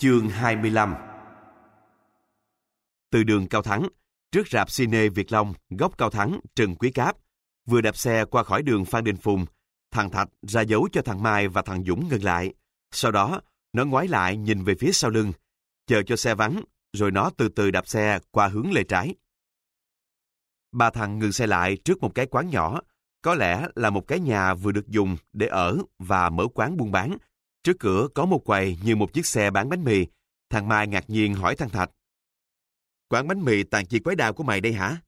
Chương 25 Từ đường Cao Thắng, trước rạp cine Việt Long, góc Cao Thắng, Trần Quý Cáp, vừa đạp xe qua khỏi đường Phan Đình Phùng, thằng Thạch ra dấu cho thằng Mai và thằng Dũng ngừng lại. Sau đó, nó ngoái lại nhìn về phía sau lưng, chờ cho xe vắng, rồi nó từ từ đạp xe qua hướng lề trái. Ba thằng ngừng xe lại trước một cái quán nhỏ, có lẽ là một cái nhà vừa được dùng để ở và mở quán buôn bán. Trước cửa có một quầy như một chiếc xe bán bánh mì. Thằng Mai ngạc nhiên hỏi thằng Thạch. Quán bánh mì tàn chi quái đào của mày đây hả?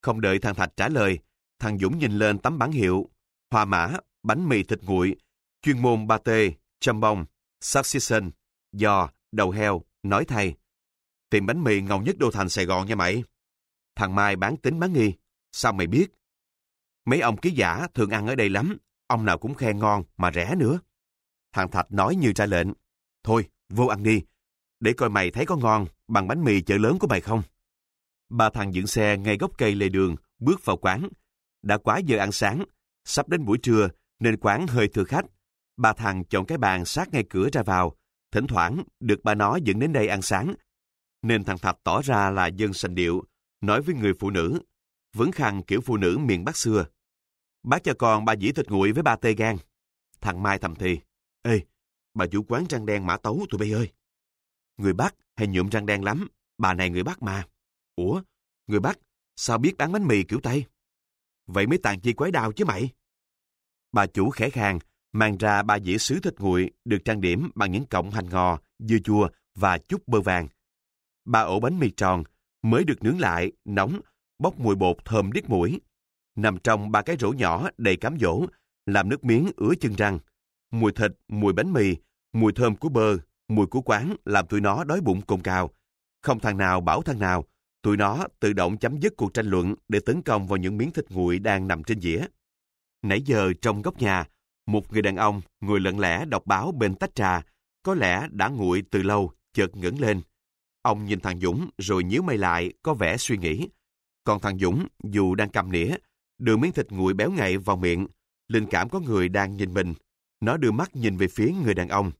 Không đợi thằng Thạch trả lời, thằng Dũng nhìn lên tấm bản hiệu. Hoa mã, bánh mì thịt nguội, chuyên môn ba tê, châm bông, succession, giò, đầu heo, nói thay. Tiệm bánh mì ngầu nhất đô thành Sài Gòn nha mày. Thằng Mai bán tính bán nghi. Sao mày biết? Mấy ông ký giả thường ăn ở đây lắm. Ông nào cũng khen ngon mà rẻ nữa. Thằng Thạch nói như ra lệnh. Thôi, vô ăn đi. Để coi mày thấy có ngon bằng bánh mì chợ lớn của mày không. Ba thằng dựng xe ngay gốc cây lề đường, bước vào quán. Đã quá giờ ăn sáng, sắp đến buổi trưa nên quán hơi thừa khách. Ba thằng chọn cái bàn sát ngay cửa ra vào. Thỉnh thoảng được ba nó dẫn đến đây ăn sáng. Nên thằng Thạch tỏ ra là dân sành điệu, nói với người phụ nữ, vẫn khăn kiểu phụ nữ miền Bắc xưa. Bác cho con ba dĩ thịt nguội với ba tê gan. Thằng Mai thầm thì, Ê, bà chủ quán răng đen mã tấu tụi bay ơi. Người Bắc hay nhuộm răng đen lắm, bà này người Bắc mà. Ủa, người Bắc, sao biết bán bánh mì kiểu Tây? Vậy mới tàn chi quái đào chứ mày. Bà chủ khẽ khàng, mang ra ba dĩa sứ thịt nguội được trang điểm bằng những cọng hành ngò, dưa chua và chút bơ vàng. Ba ổ bánh mì tròn, mới được nướng lại, nóng, bốc mùi bột thơm điếc mũi. Nằm trong ba cái rổ nhỏ đầy cám dỗ, làm nước miếng ứa chân răng. Mùi thịt, mùi bánh mì, mùi thơm của bơ, mùi của quán làm tụi nó đói bụng cồn cào. Không thằng nào bảo thằng nào, tụi nó tự động chấm dứt cuộc tranh luận để tấn công vào những miếng thịt nguội đang nằm trên dĩa. Nãy giờ trong góc nhà, một người đàn ông ngồi lận lẽ đọc báo bên tách trà, có lẽ đã nguội từ lâu, chợt ngẩng lên. Ông nhìn thằng Dũng rồi nhíu mày lại, có vẻ suy nghĩ. Còn thằng Dũng, dù đang cầm nĩa, đưa miếng thịt nguội béo ngậy vào miệng, linh cảm có người đang nhìn mình. Nó đưa mắt nhìn về phía người đàn ông.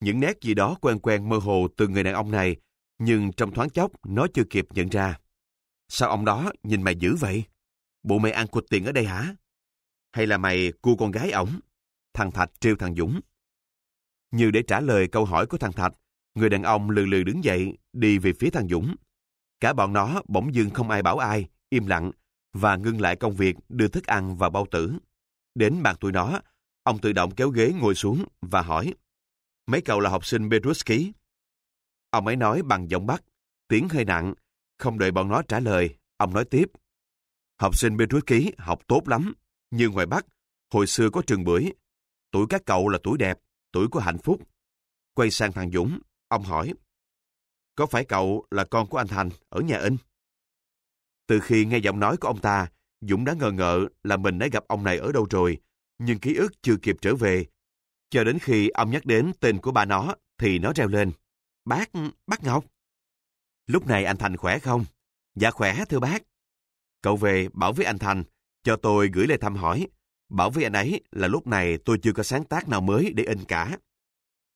Những nét gì đó quen quen mơ hồ từ người đàn ông này, nhưng trong thoáng chốc nó chưa kịp nhận ra. Sao ông đó nhìn mày dữ vậy? Bộ mày ăn cụt tiền ở đây hả? Hay là mày cua con gái ổng? Thằng Thạch trêu thằng Dũng. Như để trả lời câu hỏi của thằng Thạch, người đàn ông lừ lừ đứng dậy, đi về phía thằng Dũng. Cả bọn nó bỗng dưng không ai bảo ai, im lặng, và ngưng lại công việc đưa thức ăn vào bao tử. Đến bàn tụi nó, ông tự động kéo ghế ngồi xuống và hỏi, mấy cậu là học sinh Petruski? Ông ấy nói bằng giọng Bắc, tiếng hơi nặng, không đợi bọn nó trả lời, ông nói tiếp. Học sinh Petruski học tốt lắm, như ngoài Bắc, hồi xưa có trường bưởi. Tuổi các cậu là tuổi đẹp, tuổi của hạnh phúc. Quay sang thằng Dũng, ông hỏi, có phải cậu là con của anh Thành ở nhà in? Từ khi nghe giọng nói của ông ta, Dũng đã ngờ ngợ là mình đã gặp ông này ở đâu rồi, nhưng ký ức chưa kịp trở về. Cho đến khi ông nhắc đến tên của bà nó, thì nó reo lên. Bác, bác Ngọc. Lúc này anh Thành khỏe không? Dạ khỏe thưa bác. Cậu về bảo với anh Thành, cho tôi gửi lời thăm hỏi. Bảo với anh ấy là lúc này tôi chưa có sáng tác nào mới để in cả.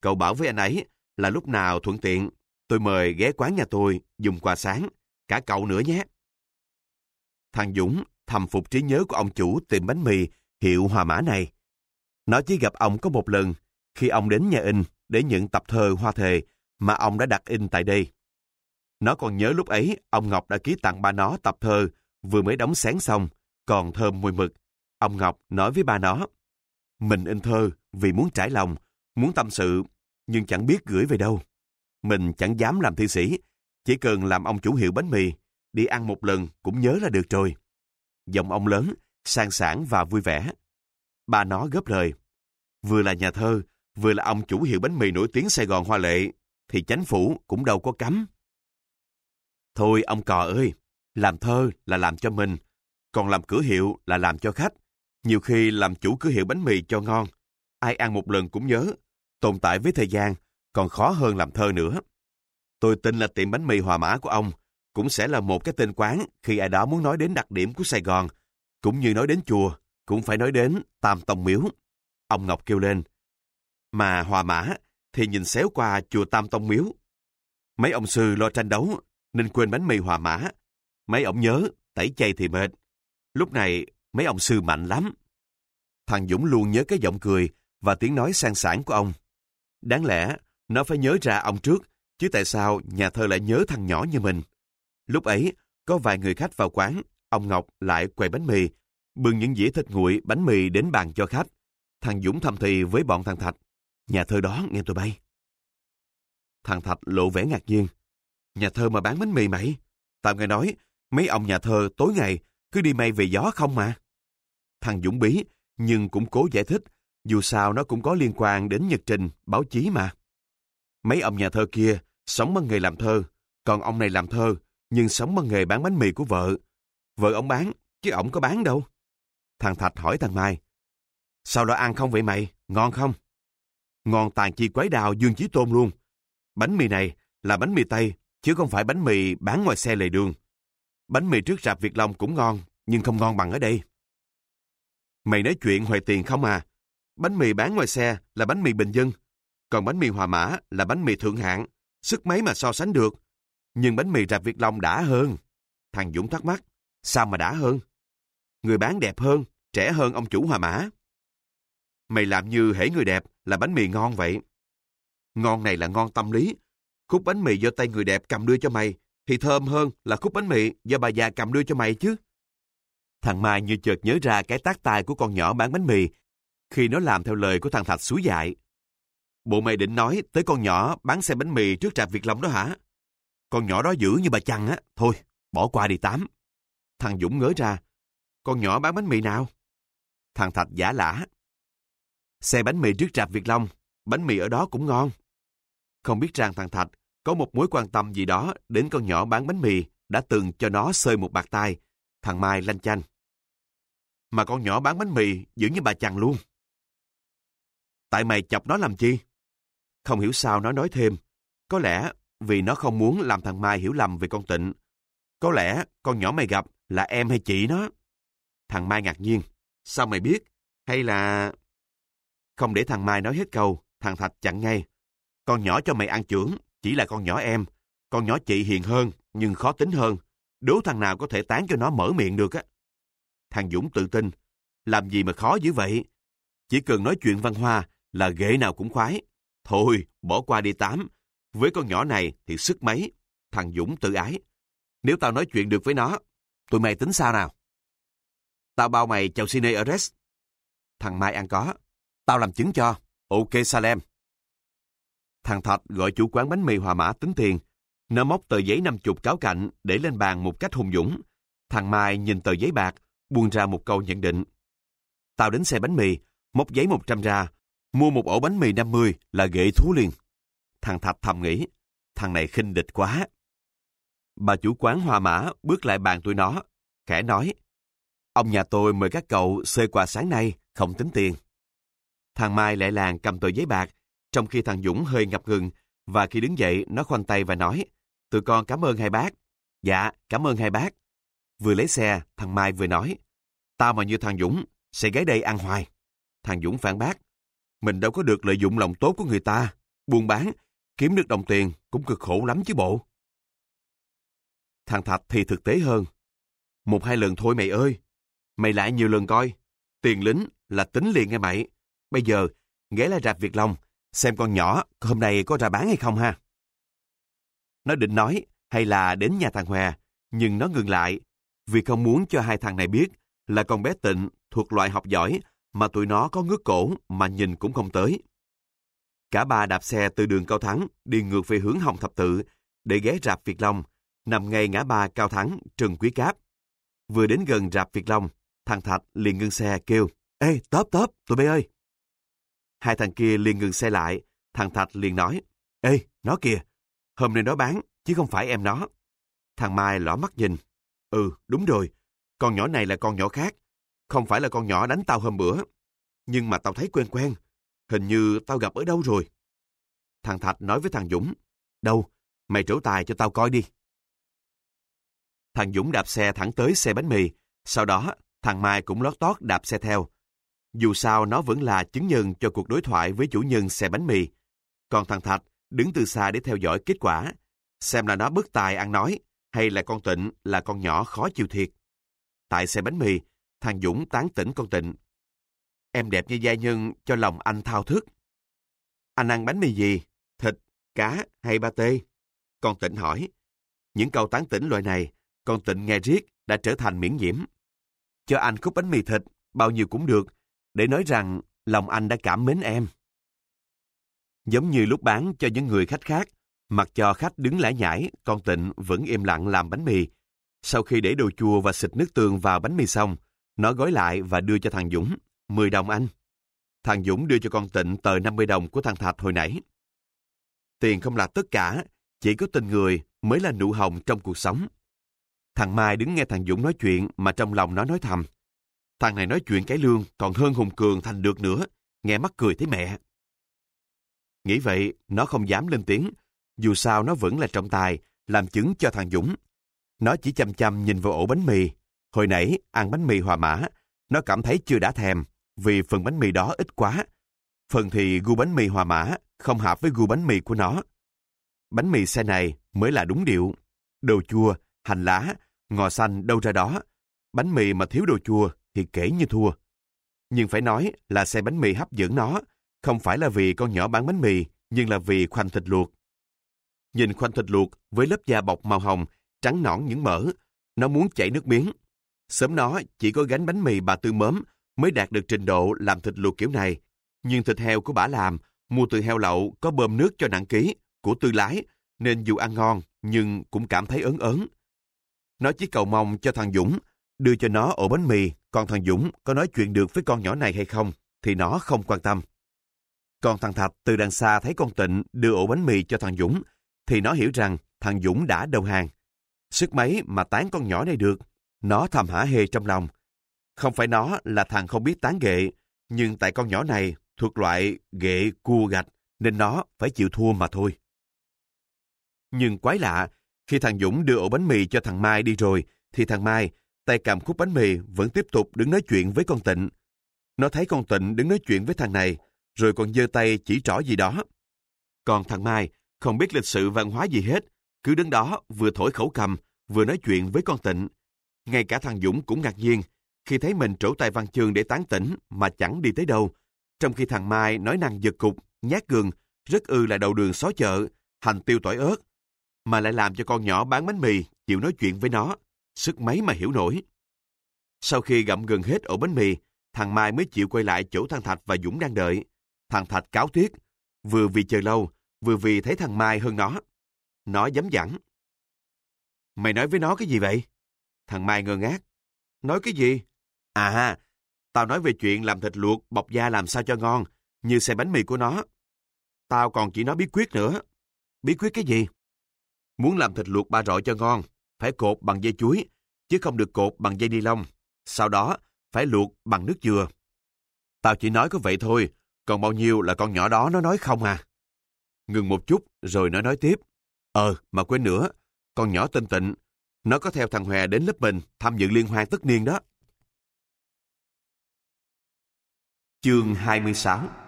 Cậu bảo với anh ấy là lúc nào thuận tiện, tôi mời ghé quán nhà tôi dùng quà sáng, cả cậu nữa nhé. Thằng Dũng thầm phục trí nhớ của ông chủ tiệm bánh mì hiệu Hòa Mã này. Nó chỉ gặp ông có một lần, khi ông đến nhà in để nhận tập thơ Hoa Thề mà ông đã đặt in tại đây. Nó còn nhớ lúc ấy, ông Ngọc đã ký tặng ba nó tập thơ vừa mới đóng sáng xong, còn thơm mùi mực. Ông Ngọc nói với ba nó, mình in thơ vì muốn trải lòng, muốn tâm sự, nhưng chẳng biết gửi về đâu. Mình chẳng dám làm thi sĩ, chỉ cần làm ông chủ hiệu bánh mì, đi ăn một lần cũng nhớ là được rồi. Giọng ông lớn, sang sảng và vui vẻ. Bà nó gấp lời. Vừa là nhà thơ, vừa là ông chủ hiệu bánh mì nổi tiếng Sài Gòn Hoa Lệ, thì chánh phủ cũng đâu có cấm. Thôi ông cò ơi, làm thơ là làm cho mình, còn làm cửa hiệu là làm cho khách. Nhiều khi làm chủ cửa hiệu bánh mì cho ngon, ai ăn một lần cũng nhớ, tồn tại với thời gian, còn khó hơn làm thơ nữa. Tôi tin là tiệm bánh mì hòa mã của ông cũng sẽ là một cái tên quán khi ai đó muốn nói đến đặc điểm của Sài Gòn, cũng như nói đến chùa, cũng phải nói đến Tam Tông Miếu. Ông Ngọc kêu lên. Mà hòa mã thì nhìn xéo qua chùa Tam Tông Miếu. Mấy ông sư lo tranh đấu nên quên bánh mì hòa mã. Mấy ông nhớ tẩy chay thì mệt. Lúc này mấy ông sư mạnh lắm. Thằng Dũng luôn nhớ cái giọng cười và tiếng nói sang sảng của ông. Đáng lẽ nó phải nhớ ra ông trước, chứ tại sao nhà thơ lại nhớ thằng nhỏ như mình? Lúc ấy, có vài người khách vào quán, ông Ngọc lại quầy bánh mì, bưng những dĩa thịt nguội bánh mì đến bàn cho khách. Thằng Dũng thầm thì với bọn thằng Thạch. Nhà thơ đó nghe tôi bay. Thằng Thạch lộ vẻ ngạc nhiên. Nhà thơ mà bán bánh mì mày? Tao nghe nói, mấy ông nhà thơ tối ngày cứ đi mây về gió không mà. Thằng Dũng bí, nhưng cũng cố giải thích, dù sao nó cũng có liên quan đến nhật trình, báo chí mà. Mấy ông nhà thơ kia sống bằng nghề làm thơ, còn ông này làm thơ, nhưng sống bằng nghề bán bánh mì của vợ. Vợ ông bán, chứ ông có bán đâu. Thằng Thạch hỏi thằng Mai, sao đó ăn không vậy mày, ngon không? Ngon tàn chi quái đào Dương Chí Tôn luôn. Bánh mì này là bánh mì Tây, chứ không phải bánh mì bán ngoài xe lề đường. Bánh mì trước rạp Việt Long cũng ngon, nhưng không ngon bằng ở đây. Mày nói chuyện hoài tiền không à? Bánh mì bán ngoài xe là bánh mì bình dân, còn bánh mì Hòa Mã là bánh mì thượng hạng, sức mấy mà so sánh được. Nhưng bánh mì rạp Việt Long đã hơn. Thằng Dũng thắc mắc, sao mà đã hơn? Người bán đẹp hơn, trẻ hơn ông chủ Hòa Mã. Mày làm như hễ người đẹp là bánh mì ngon vậy. Ngon này là ngon tâm lý. Khúc bánh mì do tay người đẹp cầm đưa cho mày thì thơm hơn là khúc bánh mì do bà già cầm đưa cho mày chứ. Thằng Mai như chợt nhớ ra cái tác tài của con nhỏ bán bánh mì khi nó làm theo lời của thằng Thạch suối dại. Bộ mày định nói tới con nhỏ bán xe bánh mì trước trạp Việt Long đó hả? Con nhỏ đó dữ như bà chăng á. Thôi, bỏ qua đi tám. Thằng Dũng ngớ ra. Con nhỏ bán bánh mì nào? Thằng Thạch giả lả. Xe bánh mì trước rạp Việt Long, bánh mì ở đó cũng ngon. Không biết rằng thằng Thạch có một mối quan tâm gì đó đến con nhỏ bán bánh mì đã từng cho nó sơi một bạc tai, Thằng Mai lanh chanh. Mà con nhỏ bán bánh mì giữ như bà chằn luôn. Tại mày chọc nó làm chi? Không hiểu sao nó nói thêm. Có lẽ vì nó không muốn làm thằng Mai hiểu lầm về con Tịnh. Có lẽ con nhỏ mày gặp là em hay chị nó. Thằng Mai ngạc nhiên. Sao mày biết? Hay là... Không để thằng Mai nói hết câu, thằng Thạch chặn ngay. Con nhỏ cho mày ăn trưởng, chỉ là con nhỏ em. Con nhỏ chị hiền hơn, nhưng khó tính hơn. Đố thằng nào có thể tán cho nó mở miệng được á. Thằng Dũng tự tin. Làm gì mà khó dữ vậy? Chỉ cần nói chuyện văn hoa là ghệ nào cũng khoái. Thôi, bỏ qua đi tám. Với con nhỏ này thì sức mấy. Thằng Dũng tự ái. Nếu tao nói chuyện được với nó, tụi mày tính sao nào? Tao bao mày chào Cine Arrest. Thằng Mai ăn có. Tao làm chứng cho. Ok Salem. Thằng Thạch gọi chủ quán bánh mì hòa mã tính tiền. Nó móc tờ giấy năm chục cáo cạnh để lên bàn một cách hùng dũng. Thằng Mai nhìn tờ giấy bạc, buông ra một câu nhận định. Tao đến xe bánh mì, móc giấy 100 ra, mua một ổ bánh mì 50 là ghệ thú liền. Thằng Thạch thầm nghĩ, thằng này khinh địch quá. Bà chủ quán hoa mã bước lại bàn tụi nó, khẽ nói, ông nhà tôi mời các cậu xơi quà sáng nay, không tính tiền. Thằng Mai lại làng cầm tờ giấy bạc, trong khi thằng Dũng hơi ngập ngừng, và khi đứng dậy nó khoanh tay và nói, tụi con cảm ơn hai bác. Dạ, cảm ơn hai bác. Vừa lấy xe, thằng Mai vừa nói, tao mà như thằng Dũng, sẽ ghé đây ăn hoài. Thằng Dũng phản bác, mình đâu có được lợi dụng lòng tốt của người ta, buôn bán, kiếm được đồng tiền cũng cực khổ lắm chứ bộ. Thằng Thạch thì thực tế hơn. Một hai lần thôi mày ơi, mày lại nhiều lần coi, tiền lính là tính liền nghe mày. Bây giờ, ghé lại rạp Việt Long, xem con nhỏ hôm nay có ra bán hay không ha. Nó định nói hay là đến nhà thằng Hòa, nhưng nó ngừng lại vì không muốn cho hai thằng này biết là con bé Tịnh thuộc loại học giỏi mà tụi nó có ngước cổ mà nhìn cũng không tới. Cả ba đạp xe từ đường Cao Thắng đi ngược về hướng Hồng Thập Tự để ghé rạp Việt Long, nằm ngay ngã ba Cao Thắng, Trần Quý Cáp. Vừa đến gần rạp Việt Long, thằng Thạch liền ngưng xe kêu, Ê, tớp tớp, tụi bay ơi! Hai thằng kia liền ngừng xe lại, thằng Thạch liền nói, Ê, nó kìa, hôm nay nó bán, chứ không phải em nó. Thằng Mai lỏ mắt nhìn, Ừ, đúng rồi, con nhỏ này là con nhỏ khác, không phải là con nhỏ đánh tao hôm bữa. Nhưng mà tao thấy quen quen, hình như tao gặp ở đâu rồi. Thằng Thạch nói với thằng Dũng, đâu, mày trổ tài cho tao coi đi. Thằng Dũng đạp xe thẳng tới xe bánh mì, sau đó thằng Mai cũng lót tót đạp xe theo. Dù sao nó vẫn là chứng nhân cho cuộc đối thoại với chủ nhân xe bánh mì. Còn thằng Thạch đứng từ xa để theo dõi kết quả, xem là nó bất tài ăn nói, hay là con Tịnh là con nhỏ khó chịu thiệt. Tại xe bánh mì, thằng Dũng tán tỉnh con Tịnh. Em đẹp như gia nhân cho lòng anh thao thức. Anh ăn bánh mì gì? Thịt, cá hay ba tê? Con Tịnh hỏi. Những câu tán tỉnh loại này, con Tịnh nghe riết đã trở thành miễn nhiễm. Cho anh khúc bánh mì thịt, bao nhiêu cũng được, để nói rằng lòng anh đã cảm mến em. Giống như lúc bán cho những người khách khác, mặc cho khách đứng lải nhải, con Tịnh vẫn im lặng làm bánh mì. Sau khi để đồ chua và xịt nước tương vào bánh mì xong, nó gói lại và đưa cho thằng Dũng. 10 đồng anh. Thằng Dũng đưa cho con Tịnh tờ 50 đồng của thằng Thạch hồi nãy. Tiền không là tất cả, chỉ có tình người mới là nụ hồng trong cuộc sống. Thằng Mai đứng nghe thằng Dũng nói chuyện mà trong lòng nó nói thầm. Thằng này nói chuyện cái lương còn hơn Hùng Cường thành được nữa, nghe mắc cười thấy mẹ. Nghĩ vậy, nó không dám lên tiếng, dù sao nó vẫn là trọng tài, làm chứng cho thằng Dũng. Nó chỉ chăm chăm nhìn vào ổ bánh mì. Hồi nãy, ăn bánh mì hòa mã, nó cảm thấy chưa đã thèm, vì phần bánh mì đó ít quá. Phần thì gu bánh mì hòa mã không hợp với gu bánh mì của nó. Bánh mì xe này mới là đúng điệu. Đồ chua, hành lá, ngò xanh đâu ra đó. Bánh mì mà thiếu đồ chua thì kể như thua. Nhưng phải nói là xe bánh mì hấp dẫn nó, không phải là vì con nhỏ bán bánh mì, nhưng là vì khoanh thịt luộc. Nhìn khoanh thịt luộc với lớp da bọc màu hồng, trắng nõn những mỡ, nó muốn chảy nước miếng. Sớm nó chỉ có gánh bánh mì bà Tư mớm mới đạt được trình độ làm thịt luộc kiểu này. Nhưng thịt heo của bà làm, mua từ heo lậu có bơm nước cho nặng ký, của tư lái, nên dù ăn ngon nhưng cũng cảm thấy ớn ớn. Nó chỉ cầu mong cho thằng Dũng đưa cho nó ổ bánh mì, còn thằng Dũng có nói chuyện được với con nhỏ này hay không thì nó không quan tâm. Còn thằng Thạch từ đằng xa thấy con Tịnh đưa ổ bánh mì cho thằng Dũng thì nó hiểu rằng thằng Dũng đã đầu hàng. Sức mấy mà tán con nhỏ này được, nó thầm hả hê trong lòng. Không phải nó là thằng không biết tán ghệ, nhưng tại con nhỏ này thuộc loại ghệ cua gạch nên nó phải chịu thua mà thôi. Nhưng quái lạ, khi thằng Dũng đưa ổ bánh mì cho thằng Mai đi rồi, thì thằng Mai, tay cầm khúc bánh mì, vẫn tiếp tục đứng nói chuyện với con Tịnh. Nó thấy con Tịnh đứng nói chuyện với thằng này, rồi còn giơ tay chỉ trỏ gì đó. Còn thằng Mai không biết lịch sự văn hóa gì hết, cứ đứng đó vừa thổi khẩu cầm, vừa nói chuyện với con Tịnh. Ngay cả thằng Dũng cũng ngạc nhiên, khi thấy mình trổ tay văn chương để tán tỉnh mà chẳng đi tới đâu. Trong khi thằng Mai nói năng giật cục, nhát gừng, rất ư là đầu đường xó chợ, hành tiêu tỏi ớt, mà lại làm cho con nhỏ bán bánh mì chịu nói chuyện với nó, sức mấy mà hiểu nổi. Sau khi gặm gần hết ổ bánh mì, thằng Mai mới chịu quay lại chỗ thằng Thạch và Dũng đang đợi. Thằng Thạch cáo tiếc, vừa vì chờ lâu, vừa vì thấy thằng Mai hơn nó. Nó dám dẳng. Mày nói với nó cái gì vậy? Thằng Mai ngơ ngác. Nói cái gì? À, tao nói về chuyện làm thịt luộc, bọc da làm sao cho ngon, như xe bánh mì của nó. Tao còn chỉ nói bí quyết nữa. Bí quyết cái gì? Muốn làm thịt luộc ba rọi cho ngon, phải cột bằng dây chuối, chứ không được cột bằng dây ni lông. Sau đó, phải luộc bằng nước dừa. Tao chỉ nói có vậy thôi, còn bao nhiêu là con nhỏ đó nó nói không à? Ngừng một chút, rồi nó nói tiếp. Ờ, mà quên nữa, con nhỏ tên Tịnh, nó có theo thằng Hòe đến lớp mình tham dự liên hoan tất niên đó. Chương 26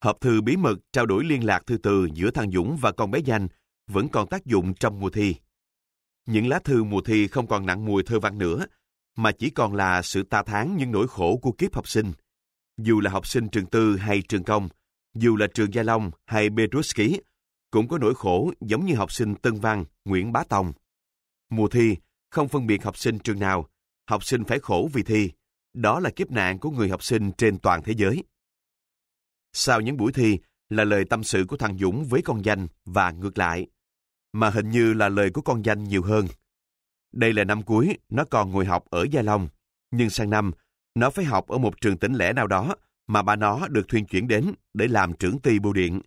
Hộp thư bí mật trao đổi liên lạc thư từ giữa thằng Dũng và con bé Danh vẫn còn tác dụng trong mùa thi. Những lá thư mùa thi không còn nặng mùi thơ văn nữa, mà chỉ còn là sự ta tháng những nỗi khổ của kiếp học sinh. Dù là học sinh trường tư hay trường công, dù là trường Gia Long hay Petruski, cũng có nỗi khổ giống như học sinh Tân Văn, Nguyễn Bá Tòng. Mùa thi, không phân biệt học sinh trường nào, học sinh phải khổ vì thi. Đó là kiếp nạn của người học sinh trên toàn thế giới. Sau những buổi thi là lời tâm sự của thằng Dũng với con danh và ngược lại, mà hình như là lời của con danh nhiều hơn. Đây là năm cuối, nó còn ngồi học ở Gia Long, nhưng sang năm, nó phải học ở một trường tỉnh lẻ nào đó mà bà nó được thuyên chuyển đến để làm trưởng ty bưu điện.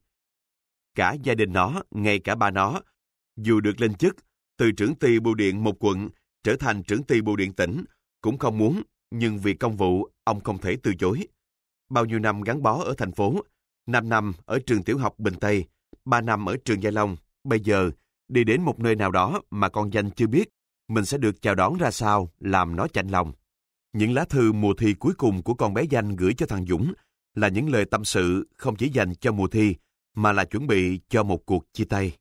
Cả gia đình nó, ngay cả bà nó, dù được lên chức từ trưởng ty bưu điện một quận trở thành trưởng ty bưu điện tỉnh, cũng không muốn, nhưng vì công vụ, ông không thể từ chối. Bao nhiêu năm gắn bó ở thành phố, 5 năm ở trường tiểu học Bình Tây, 3 năm ở trường Gia Long, bây giờ đi đến một nơi nào đó mà con danh chưa biết, mình sẽ được chào đón ra sao, làm nó chạnh lòng. Những lá thư mùa thi cuối cùng của con bé danh gửi cho thằng Dũng là những lời tâm sự không chỉ dành cho mùa thi, mà là chuẩn bị cho một cuộc chia tay.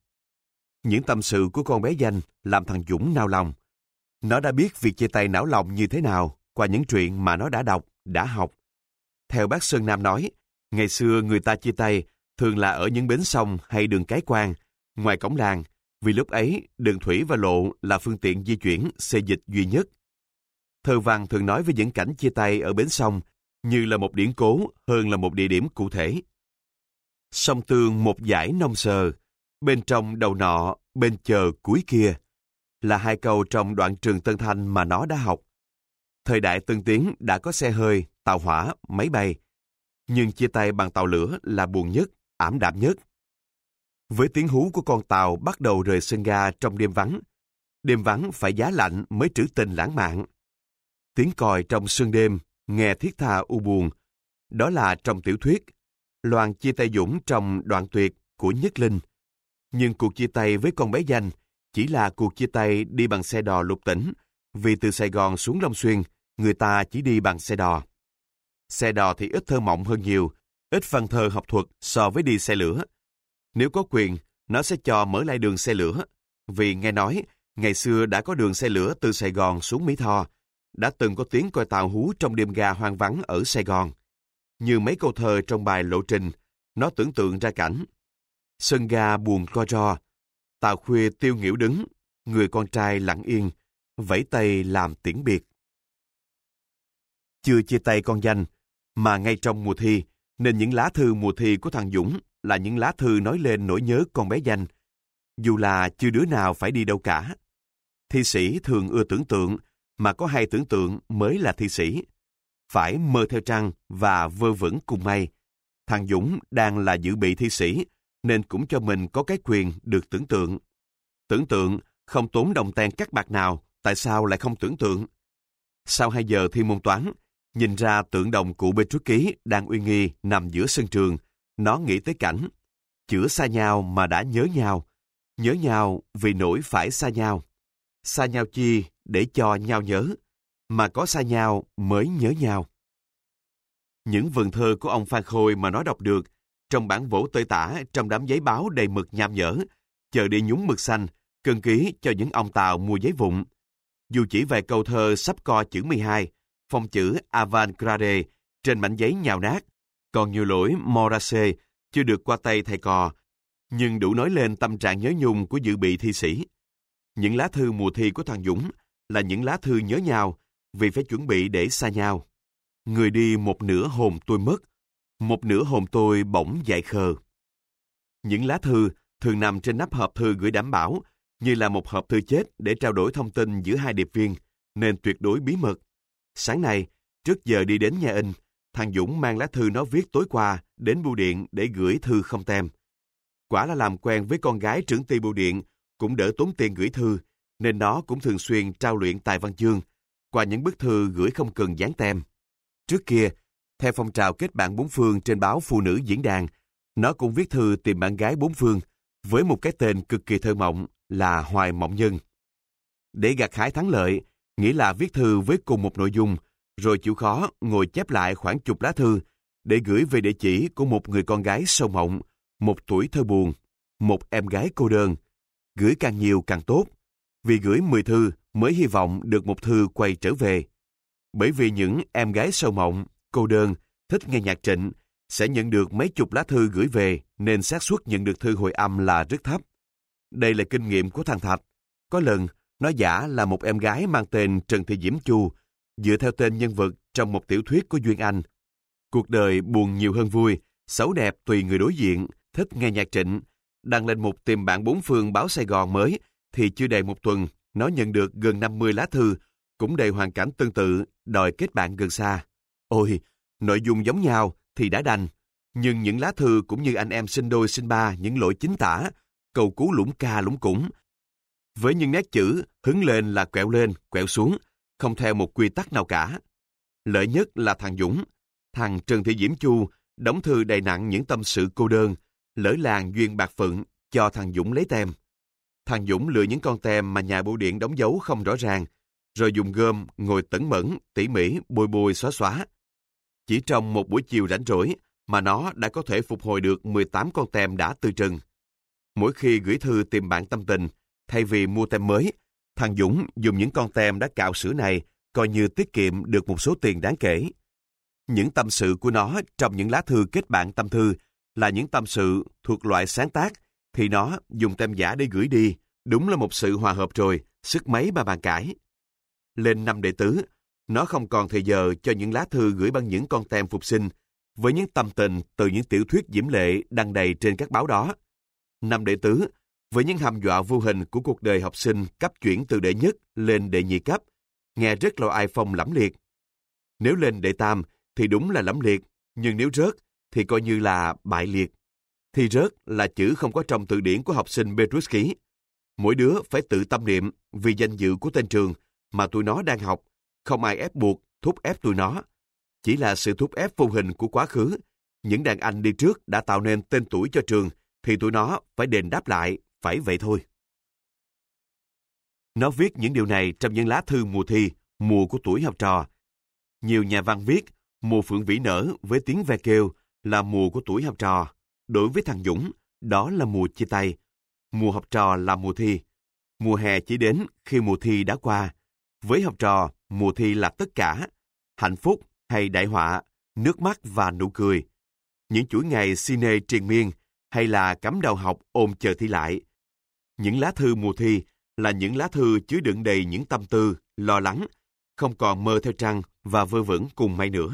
Những tâm sự của con bé danh làm thằng Dũng nao lòng. Nó đã biết việc chia tay não lòng như thế nào qua những chuyện mà nó đã đọc, đã học. Theo bác Sơn Nam nói, ngày xưa người ta chia tay thường là ở những bến sông hay đường cái quan, ngoài cổng làng, vì lúc ấy đường thủy và lộ là phương tiện di chuyển, xe dịch duy nhất. Thơ văn thường nói với những cảnh chia tay ở bến sông như là một điển cố hơn là một địa điểm cụ thể. Sông Tương một dải nông sờ, bên trong đầu nọ, bên chờ cuối kia, là hai câu trong đoạn trường Tân Thanh mà nó đã học. Thời đại tân tiến đã có xe hơi, tàu hỏa, máy bay, nhưng chia tay bằng tàu lửa là buồn nhất, ảm đạm nhất. Với tiếng hú của con tàu bắt đầu rời sân ga trong đêm vắng, đêm vắng phải giá lạnh mới trữ tình lãng mạn. Tiếng còi trong sương đêm, nghe thiết tha u buồn, đó là trong tiểu thuyết, Loan chia tay Dũng trong đoạn tuyệt của Nhất Linh. Nhưng cuộc chia tay với con bé danh chỉ là cuộc chia tay đi bằng xe đò lục tỉnh, vì từ Sài Gòn xuống Long Xuyên, người ta chỉ đi bằng xe đò. Xe đò thì ít thơ mộng hơn nhiều, ít văn thơ học thuật so với đi xe lửa. Nếu có quyền, nó sẽ cho mở lại đường xe lửa, vì nghe nói, ngày xưa đã có đường xe lửa từ Sài Gòn xuống Mỹ Tho, đã từng có tiếng coi tàu hú trong đêm ga hoang vắng ở Sài Gòn. Như mấy câu thơ trong bài lộ trình, nó tưởng tượng ra cảnh. Sân ga buồn co ro, tàu khuya tiêu nghỉu đứng, người con trai lặng yên, vẫy tay làm tiễn biệt. Chưa chia tay con danh, mà ngay trong mùa thi, nên những lá thư mùa thi của thằng Dũng là những lá thư nói lên nỗi nhớ con bé danh, dù là chưa đứa nào phải đi đâu cả. Thi sĩ thường ưa tưởng tượng, mà có hai tưởng tượng mới là thi sĩ. Phải mơ theo trăng và vơ vẩn cùng mây. Thằng Dũng đang là dự bị thi sĩ, nên cũng cho mình có cái quyền được tưởng tượng. Tưởng tượng không tốn đồng tiền cắt bạc nào, tại sao lại không tưởng tượng? Sau 2 giờ thi môn toán, nhìn ra tượng đồng cụ Bê Trúc Ký đang uy nghi nằm giữa sân trường, nó nghĩ tới cảnh. Chữa xa nhau mà đã nhớ nhau, nhớ nhau vì nỗi phải xa nhau. Xa nhau chi để cho nhau nhớ, mà có xa nhau mới nhớ nhau. Những vần thơ của ông Phan Khôi mà nó đọc được trong bản vỗ tơi tả trong đám giấy báo đầy mực nham nhở, chờ đi nhúng mực xanh, cân ký cho những ông tàu mua giấy vụn. Dù chỉ vài câu thơ sắp co chữ 12, phong chữ avant-garde trên mảnh giấy nhào nát, còn nhiều lỗi Morace chưa được qua tay thầy cò, nhưng đủ nói lên tâm trạng nhớ nhung của dự bị thi sĩ. Những lá thư mùa thi của thằng Dũng là những lá thư nhớ nhau vì phải chuẩn bị để xa nhau. Người đi một nửa hồn tôi mất, một nửa hồn tôi bỗng dại khờ. Những lá thư thường nằm trên nắp hộp thư gửi đảm bảo như là một hộp thư chết để trao đổi thông tin giữa hai điệp viên, nên tuyệt đối bí mật. Sáng nay, trước giờ đi đến nhà in, thằng Dũng mang lá thư nó viết tối qua đến bưu điện để gửi thư không tem. Quả là làm quen với con gái trưởng ty bưu điện, cũng đỡ tốn tiền gửi thư, nên nó cũng thường xuyên trao luyện tài văn chương qua những bức thư gửi không cần dán tem. Trước kia, theo phong trào kết bạn bốn phương trên báo Phụ nữ diễn đàn, nó cũng viết thư tìm bạn gái bốn phương với một cái tên cực kỳ thơ mộng là Hoài Mộng Nhân. Để gặt hái thắng lợi, nghĩa là viết thư với cùng một nội dung, rồi chịu khó ngồi chép lại khoảng chục lá thư để gửi về địa chỉ của một người con gái sâu mộng, một tuổi thơ buồn, một em gái cô đơn. Gửi càng nhiều càng tốt, vì gửi 10 thư mới hy vọng được một thư quay trở về. Bởi vì những em gái sâu mộng, cô đơn, thích nghe nhạc trịnh, sẽ nhận được mấy chục lá thư gửi về nên xác suất nhận được thư hồi âm là rất thấp. Đây là kinh nghiệm của thằng Thạch. Có lần, nó giả là một em gái mang tên Trần Thị Diễm Chu, dựa theo tên nhân vật trong một tiểu thuyết của Duyên Anh. Cuộc đời buồn nhiều hơn vui, xấu đẹp tùy người đối diện, thích nghe nhạc trịnh. Đăng lên một tìm bạn bốn phương báo Sài Gòn mới, thì chưa đầy một tuần, nó nhận được gần 50 lá thư, cũng đầy hoàn cảnh tương tự, đòi kết bạn gần xa. Ôi, nội dung giống nhau thì đã đành, nhưng những lá thư cũng như anh em sinh đôi sinh ba những lỗi chính tả, cầu cứu lũng ca lũng củng. Với những nét chữ hứng lên là quẹo lên, quẹo xuống, không theo một quy tắc nào cả. Lợi nhất là thằng Dũng, thằng Trần Thị Diễm Chu đóng thư đầy nặng những tâm sự cô đơn, lỡ làng duyên bạc phận cho thằng Dũng lấy tem. Thằng Dũng lựa những con tem mà nhà bưu điện đóng dấu không rõ ràng, rồi dùng gom ngồi tẩn mẫn, tỉ mỉ, bôi bôi xóa xóa. Chỉ trong một buổi chiều rảnh rỗi mà nó đã có thể phục hồi được 18 con tem đã từ trừng. Mỗi khi gửi thư tìm bạn tâm tình, thay vì mua tem mới, thằng Dũng dùng những con tem đã cạo sữa này coi như tiết kiệm được một số tiền đáng kể. Những tâm sự của nó trong những lá thư kết bạn tâm thư là những tâm sự thuộc loại sáng tác, thì nó dùng tem giả để gửi đi, đúng là một sự hòa hợp rồi, sức mấy mà bàn cãi. Lên năm đệ tứ, nó không còn thời giờ cho những lá thư gửi bằng những con tem phục sinh, với những tâm tình từ những tiểu thuyết diễm lệ đăng đầy trên các báo đó. Năm đệ tứ, với những hàm dọa vô hình của cuộc đời học sinh cấp chuyển từ đệ nhất lên đệ nhị cấp, nghe rất là ai phong lẫm liệt. Nếu lên đệ tam thì đúng là lẫm liệt, nhưng nếu rớt thì coi như là bại liệt. Thì rớt là chữ không có trong từ điển của học sinh Petruski. Mỗi đứa phải tự tâm niệm vì danh dự của tên trường mà tụi nó đang học, không ai ép buộc, thúc ép tụi nó. Chỉ là sự thúc ép vô hình của quá khứ. Những đàn anh đi trước đã tạo nên tên tuổi cho trường, thì tụi nó phải đền đáp lại, phải vậy thôi. Nó viết những điều này trong những lá thư mùa thi, mùa của tuổi học trò. Nhiều nhà văn viết, mùa phượng vĩ nở với tiếng ve kêu là mùa của tuổi học trò. Đối với thằng Dũng, đó là mùa chia tay. Mùa học trò là mùa thi. Mùa hè chỉ đến khi mùa thi đã qua. Với học trò, mùa thi là tất cả. Hạnh phúc hay đại họa, nước mắt và nụ cười. Những chuỗi ngày cine triền miên hay là cắm đầu học ôm chờ thi lại. Những lá thư mùa thi là những lá thư chứa đựng đầy những tâm tư, lo lắng, không còn mơ theo trăng và vơ vẩn cùng may nữa.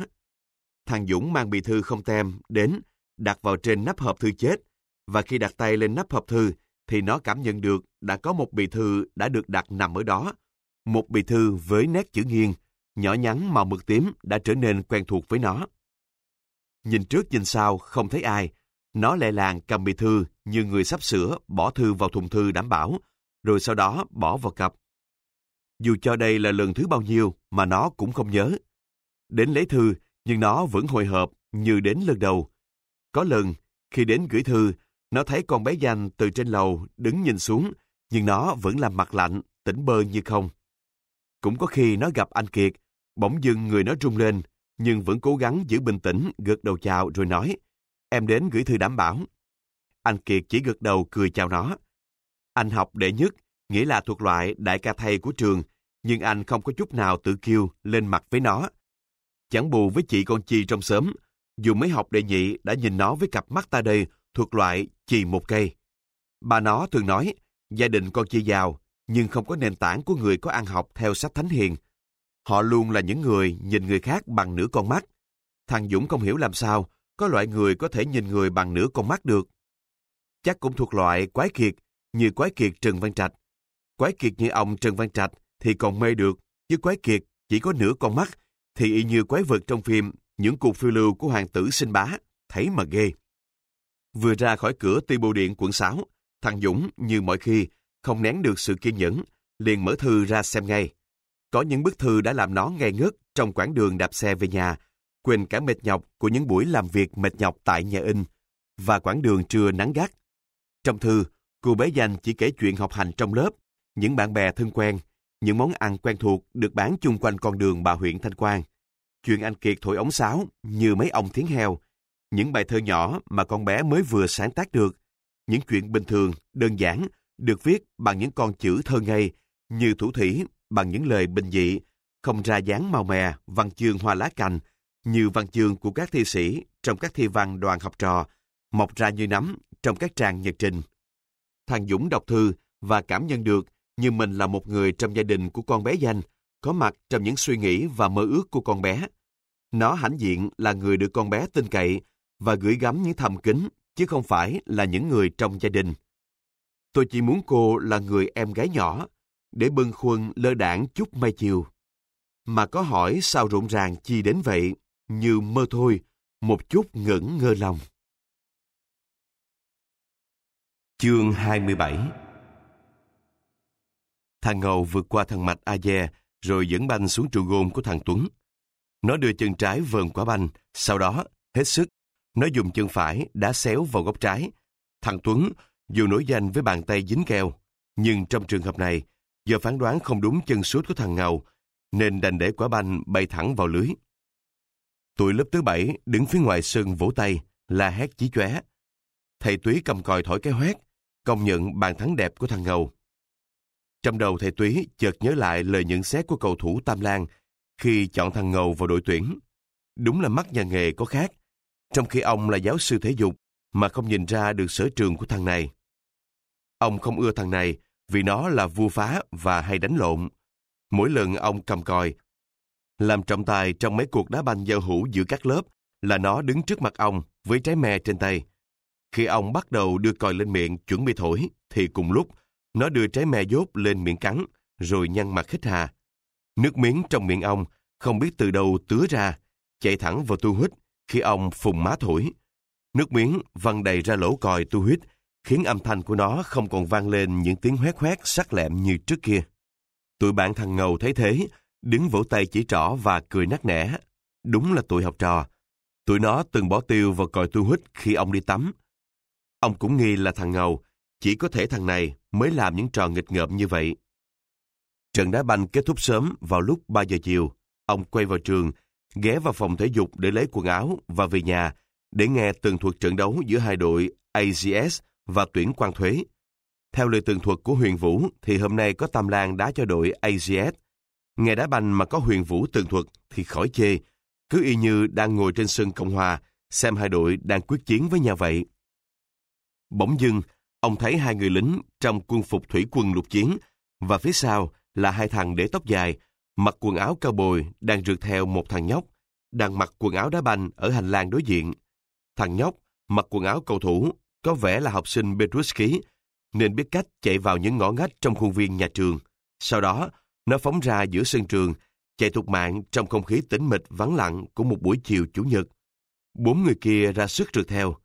Thằng Dũng mang bì thư không tem đến, đặt vào trên nắp hộp thư chết, và khi đặt tay lên nắp hộp thư thì nó cảm nhận được đã có một bì thư đã được đặt nằm ở đó. Một bì thư với nét chữ nghiêng, nhỏ nhắn màu mực tím đã trở nên quen thuộc với nó. Nhìn trước nhìn sau không thấy ai, nó lẹ làng cầm bì thư như người sắp sửa bỏ thư vào thùng thư đảm bảo, rồi sau đó bỏ vào cặp. Dù cho đây là lần thứ bao nhiêu mà nó cũng không nhớ. Đến lấy thư, nhưng nó vẫn hồi hộp như đến lần đầu. Có lần, khi đến gửi thư, nó thấy con bé danh từ trên lầu đứng nhìn xuống, nhưng nó vẫn làm mặt lạnh, tỉnh bơ như không. Cũng có khi nó gặp anh Kiệt, bỗng dưng người nó rung lên, nhưng vẫn cố gắng giữ bình tĩnh, gật đầu chào rồi nói, em đến gửi thư đảm bảo. Anh Kiệt chỉ gật đầu cười chào nó. Anh học đệ nhất, nghĩa là thuộc loại đại ca thầy của trường, nhưng anh không có chút nào tự kiêu lên mặt với nó. Chẳng bù với chị con Chi trong xóm, dù mới học đệ nhị đã nhìn nó với cặp mắt ta đây thuộc loại chì một cây. Bà nó thường nói, gia đình con Chi giàu, nhưng không có nền tảng của người có ăn học theo sách thánh hiền. Họ luôn là những người nhìn người khác bằng nửa con mắt. Thằng Dũng không hiểu làm sao có loại người có thể nhìn người bằng nửa con mắt được. Chắc cũng thuộc loại quái kiệt, như quái kiệt Trần Văn Trạch. Quái kiệt như ông Trần Văn Trạch thì còn mê được, chứ quái kiệt chỉ có nửa con mắt thì y như quái vật trong phim những cuộc phiêu lưu của hoàng tử sinh bá, thấy mà ghê. Vừa ra khỏi cửa ti bưu điện quận 6, thằng Dũng như mọi khi không nén được sự kiên nhẫn, liền mở thư ra xem ngay. Có những bức thư đã làm nó ngây ngất trong quãng đường đạp xe về nhà, quên cả mệt nhọc của những buổi làm việc mệt nhọc tại nhà in và quãng đường trưa nắng gắt. Trong thư, cô bé danh chỉ kể chuyện học hành trong lớp, những bạn bè thân quen, những món ăn quen thuộc được bán chung quanh con đường bà huyện Thanh Quang. Chuyện anh Kiệt thổi ống sáo như mấy ông thiến heo, những bài thơ nhỏ mà con bé mới vừa sáng tác được, những chuyện bình thường, đơn giản, được viết bằng những con chữ thơ ngây, như thủ thủy bằng những lời bình dị, không ra dáng màu mè, văn chương hoa lá cành, như văn chương của các thi sĩ trong các thi văn đoàn học trò, mọc ra như nấm trong các trang nhật trình. Thằng Dũng đọc thư và cảm nhận được như mình là một người trong gia đình của con bé danh, có mặt trong những suy nghĩ và mơ ước của con bé. Nó hãnh diện là người được con bé tin cậy và gửi gắm những thầm kín, chứ không phải là những người trong gia đình. Tôi chỉ muốn cô là người em gái nhỏ, để bưng khuân lơ đảng chút mây chiều. Mà có hỏi sao rộn ràng chi đến vậy, như mơ thôi, một chút ngẩn ngơ lòng. Chương 27 Thằng Ngầu vượt qua thằng Mạch Aje rồi dẫn banh xuống trụ gôn của thằng Tuấn. Nó đưa chân trái vờn quả banh, sau đó, hết sức, nó dùng chân phải đá xéo vào góc trái. Thằng Tuấn dù nổi danh với bàn tay dính keo, nhưng trong trường hợp này, do phán đoán không đúng chân sút của thằng Ngầu, nên đành để quả banh bay thẳng vào lưới. Tụi lớp thứ bảy đứng phía ngoài sân vỗ tay, la hét chí chóe. Thầy Túy cầm còi thổi cái hoét, công nhận bàn thắng đẹp của thằng Ngầu. Trong đầu thầy Túy chợt nhớ lại lời nhận xét của cầu thủ Tam Lan khi chọn thằng Ngầu vào đội tuyển. Đúng là mắt nhà nghề có khác, trong khi ông là giáo sư thể dục mà không nhìn ra được sở trường của thằng này. Ông không ưa thằng này vì nó là vua phá và hay đánh lộn. Mỗi lần ông cầm còi, làm trọng tài trong mấy cuộc đá banh giao hữu giữa các lớp là nó đứng trước mặt ông với trái me trên tay. Khi ông bắt đầu đưa còi lên miệng chuẩn bị thổi, thì cùng lúc nó đưa trái me dốt lên miệng cắn, rồi nhăn mặt khích hà. Nước miếng trong miệng ông không biết từ đâu tứa ra, chạy thẳng vào tu huyết khi ông phùng má thổi. Nước miếng văng đầy ra lỗ còi tu huyết, khiến âm thanh của nó không còn vang lên những tiếng hoét hoét sắc lẹm như trước kia. Tụi bạn thằng ngầu thấy thế, đứng vỗ tay chỉ trỏ và cười nắc nẻ. Đúng là tụi học trò. Tụi nó từng bỏ tiêu vào còi tu hít khi ông đi tắm. Ông cũng nghi là thằng ngầu, chỉ có thể thằng này mới làm những trò nghịch ngợm như vậy. Trận đá banh kết thúc sớm vào lúc 3 giờ chiều. Ông quay vào trường, ghé vào phòng thể dục để lấy quần áo và về nhà để nghe tường thuật trận đấu giữa hai đội AGS và tuyển quan thuế. Theo lời tường thuật của Huyền Vũ thì hôm nay có Tam Lan đá cho đội AGS. Nghe đá banh mà có Huyền Vũ tường thuật thì khỏi chê, cứ y như đang ngồi trên sân Cộng Hòa xem hai đội đang quyết chiến với nhau vậy. Bỗng dưng, ông thấy hai người lính trong quân phục thủy quân lục chiến và phía sau là hai thằng để tóc dài, mặc quần áo cao bồi đang rượt theo một thằng nhóc, đang mặc quần áo đá banh ở hành lang đối diện. Thằng nhóc mặc quần áo cầu thủ, có vẻ là học sinh Petruski, nên biết cách chạy vào những ngõ ngách trong khuôn viên nhà trường. Sau đó, nó phóng ra giữa sân trường, chạy thục mạng trong không khí tĩnh mịch vắng lặng của một buổi chiều chủ nhật. Bốn người kia ra sức rượt theo.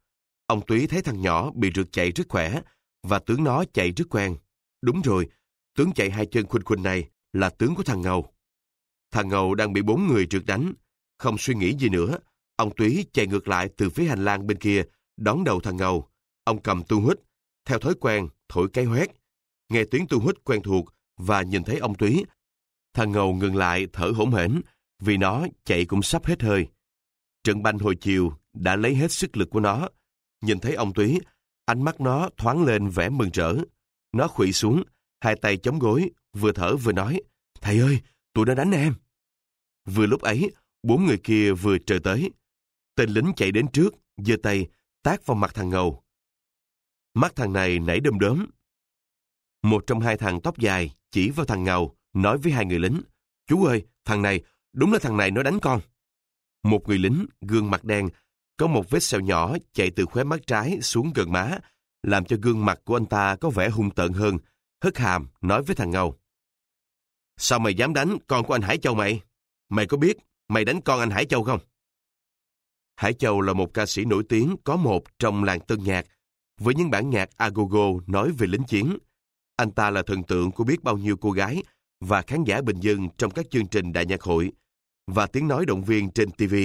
Ông Túy thấy thằng nhỏ bị rượt chạy rất khỏe và tướng nó chạy rất quen. Đúng rồi, tướng chạy hai chân khuynh khuynh này là tướng của thằng Ngầu. Thằng Ngầu đang bị bốn người trượt đánh. Không suy nghĩ gì nữa, ông Túy chạy ngược lại từ phía hành lang bên kia, đón đầu thằng Ngầu. Ông cầm tu hít, theo thói quen, thổi cái hoét. Nghe tiếng tu hít quen thuộc và nhìn thấy ông Túy. Thằng Ngầu ngừng lại thở hổn hển vì nó chạy cũng sắp hết hơi. Trận banh hồi chiều đã lấy hết sức lực của nó. Nhìn thấy ông Túy, ánh mắt nó thoáng lên vẻ mừng rỡ. Nó khụy xuống, hai tay chống gối, vừa thở vừa nói, Thầy ơi, tụi nó đánh em. Vừa lúc ấy, bốn người kia vừa trời tới. Tên lính chạy đến trước, giơ tay, tác vào mặt thằng ngầu. Mắt thằng này nảy đơm đớm. Một trong hai thằng tóc dài chỉ vào thằng ngầu, nói với hai người lính, Chú ơi, thằng này, đúng là thằng này nó đánh con. Một người lính, gương mặt đen, có một vết sẹo nhỏ chạy từ khóe mắt trái xuống gần má, làm cho gương mặt của anh ta có vẻ hung tợn hơn, hất hàm, nói với thằng Ngầu. Sao mày dám đánh con của anh Hải Châu mày? Mày có biết mày đánh con anh Hải Châu không? Hải Châu là một ca sĩ nổi tiếng có một trong làng tân nhạc, với những bản nhạc agogo nói về lính chiến. Anh ta là thần tượng của biết bao nhiêu cô gái và khán giả bình dân trong các chương trình đại nhạc hội và tiếng nói động viên trên TV.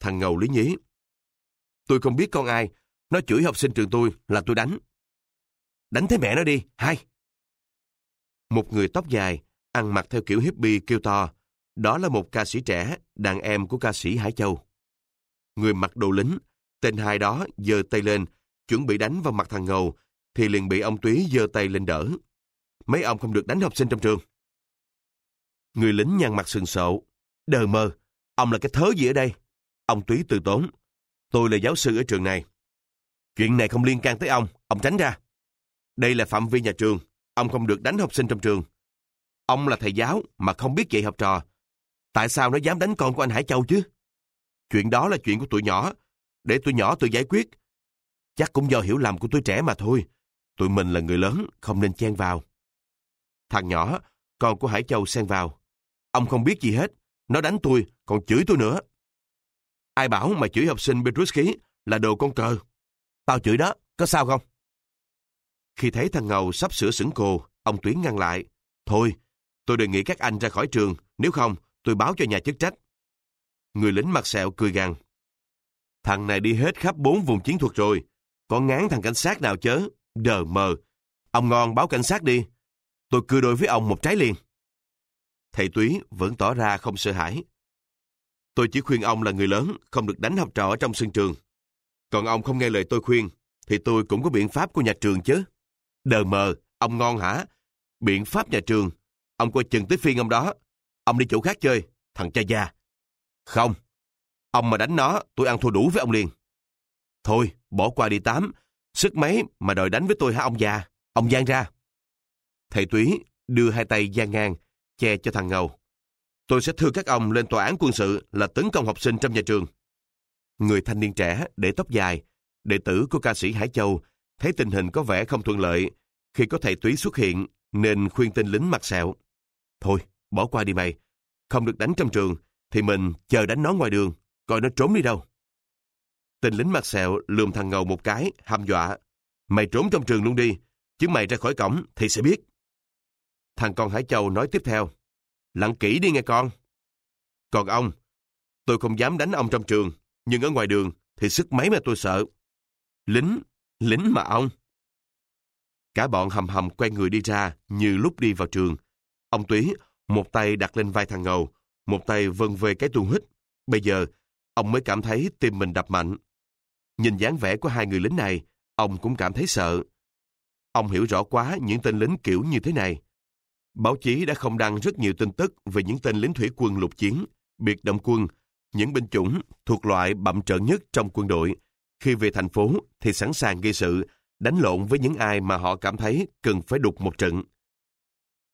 Thằng Ngầu lý nhí. Tôi không biết con ai, nó chửi học sinh trường tôi là tôi đánh. Đánh thế mẹ nó đi, hai. Một người tóc dài, ăn mặc theo kiểu hippie kêu to. Đó là một ca sĩ trẻ, đàn em của ca sĩ Hải Châu. Người mặc đồ lính, tên hai đó giơ tay lên, chuẩn bị đánh vào mặt thằng ngầu, thì liền bị ông Túy giơ tay lên đỡ. Mấy ông không được đánh học sinh trong trường. Người lính nhăn mặt sừng sộ. Đờ mơ, ông là cái thớ gì ở đây? Ông Túy từ tốn. Tôi là giáo sư ở trường này. Chuyện này không liên can tới ông, ông tránh ra. Đây là phạm vi nhà trường, ông không được đánh học sinh trong trường. Ông là thầy giáo mà không biết dạy học trò. Tại sao nó dám đánh con của anh Hải Châu chứ? Chuyện đó là chuyện của tụi nhỏ, để tụi nhỏ tự giải quyết. Chắc cũng do hiểu lầm của tụi trẻ mà thôi. Tụi mình là người lớn, không nên chen vào. Thằng nhỏ, con của Hải Châu xen vào. Ông không biết gì hết, nó đánh tôi, còn chửi tôi nữa. Ai bảo mà chửi học sinh Petruski là đồ con cờ? Tao chửi đó, có sao không? Khi thấy thằng Ngầu sắp sửa sững cồ, ông Tuyến ngăn lại. Thôi, tôi đề nghị các anh ra khỏi trường, nếu không, tôi báo cho nhà chức trách. Người lính mặt sẹo cười gằn. Thằng này đi hết khắp bốn vùng chiến thuật rồi. Có ngán thằng cảnh sát nào chớ? Đờ mờ. Ông ngon báo cảnh sát đi. Tôi cưa đôi với ông một trái liền. Thầy Túy vẫn tỏ ra không sợ hãi. Tôi chỉ khuyên ông là người lớn, không được đánh học trò ở trong sân trường. Còn ông không nghe lời tôi khuyên, thì tôi cũng có biện pháp của nhà trường chứ. Đờ mờ, ông ngon hả? Biện pháp nhà trường. Ông coi chừng tới phiên ông đó. Ông đi chỗ khác chơi, thằng cha già. Không. Ông mà đánh nó, tôi ăn thua đủ với ông liền. Thôi, bỏ qua đi tám. Sức mấy mà đòi đánh với tôi hả ông già? Ông gian ra. Thầy Túy đưa hai tay gian ngang, che cho thằng ngầu. Tôi sẽ thưa các ông lên tòa án quân sự là tấn công học sinh trong nhà trường. Người thanh niên trẻ để tóc dài, đệ tử của ca sĩ Hải Châu, thấy tình hình có vẻ không thuận lợi khi có thầy Túy xuất hiện nên khuyên tên lính mặt sẹo. Thôi, bỏ qua đi mày. Không được đánh trong trường thì mình chờ đánh nó ngoài đường, coi nó trốn đi đâu. Tên lính mặt sẹo lườm thằng ngầu một cái, hăm dọa. Mày trốn trong trường luôn đi, chứ mày ra khỏi cổng thì sẽ biết. Thằng con Hải Châu nói tiếp theo. Lặng kỹ đi nghe con. Còn ông, tôi không dám đánh ông trong trường, nhưng ở ngoài đường thì sức mấy mà tôi sợ. Lính, lính mà ông. Cả bọn hầm hầm quay người đi ra như lúc đi vào trường. Ông Túy, một tay đặt lên vai thằng ngầu, một tay vân về cái tuôn hít. Bây giờ, ông mới cảm thấy tim mình đập mạnh. Nhìn dáng vẻ của hai người lính này, ông cũng cảm thấy sợ. Ông hiểu rõ quá những tên lính kiểu như thế này. Báo chí đã không đăng rất nhiều tin tức về những tên lính thủy quân lục chiến, biệt động quân, những binh chủng thuộc loại bậm trợn nhất trong quân đội. Khi về thành phố thì sẵn sàng gây sự, đánh lộn với những ai mà họ cảm thấy cần phải đục một trận.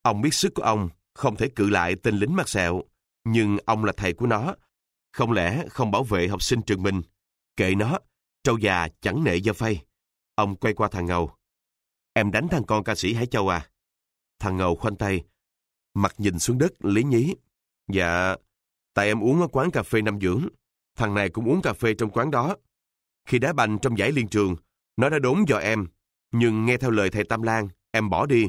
Ông biết sức của ông, không thể cự lại tên lính mặt sẹo, nhưng ông là thầy của nó. Không lẽ không bảo vệ học sinh trường mình? Kệ nó, trâu già chẳng nệ do phay. Ông quay qua thằng Ngầu. Em đánh thằng con ca sĩ Hải Châu à? Thằng Ngầu khoanh tay, mặt nhìn xuống đất lý nhí. Dạ, tại em uống ở quán cà phê Nam Dưỡng. Thằng này cũng uống cà phê trong quán đó. Khi đá banh trong giải liên trường, nó đã đốn dò em. Nhưng nghe theo lời thầy Tam Lan, em bỏ đi.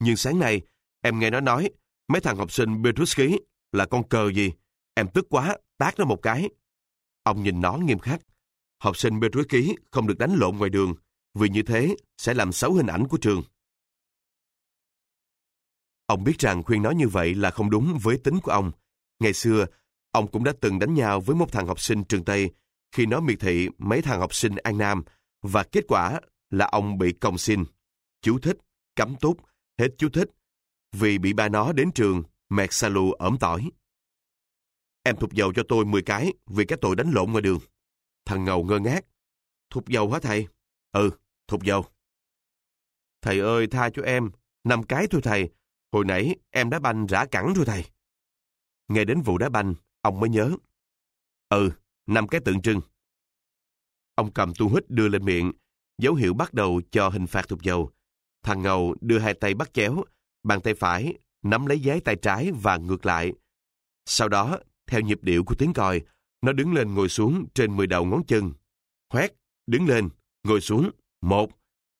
Nhưng sáng nay, em nghe nó nói, mấy thằng học sinh Petruski là con cờ gì. Em tức quá, tát nó một cái. Ông nhìn nó nghiêm khắc. Học sinh Petruski không được đánh lộn ngoài đường, vì như thế sẽ làm xấu hình ảnh của trường. Ông biết rằng khuyên nói như vậy là không đúng với tính của ông. Ngày xưa, ông cũng đã từng đánh nhau với một thằng học sinh trường Tây khi nó miệt thị mấy thằng học sinh An Nam và kết quả là ông bị công xin. Chú thích, cấm túc, hết chú thích. Vì bị ba nó đến trường, mẹt xa lù ẩm tỏi. Em thục dầu cho tôi 10 cái vì cái tội đánh lộn ngoài đường. Thằng ngầu ngơ ngác. Thục dầu hả thầy? Ừ, thục dầu. Thầy ơi, tha cho em. năm cái thôi thầy, Hồi nãy em đá banh rã cẳng rồi thầy. Nghe đến vụ đá banh, ông mới nhớ. Ừ, năm cái tượng trưng. Ông cầm tu hít đưa lên miệng, dấu hiệu bắt đầu cho hình phạt thục dầu. Thằng ngầu đưa hai tay bắt chéo, bàn tay phải nắm lấy giấy tay trái và ngược lại. Sau đó, theo nhịp điệu của tiếng còi, nó đứng lên ngồi xuống trên 10 đầu ngón chân. Hoét, đứng lên, ngồi xuống, một.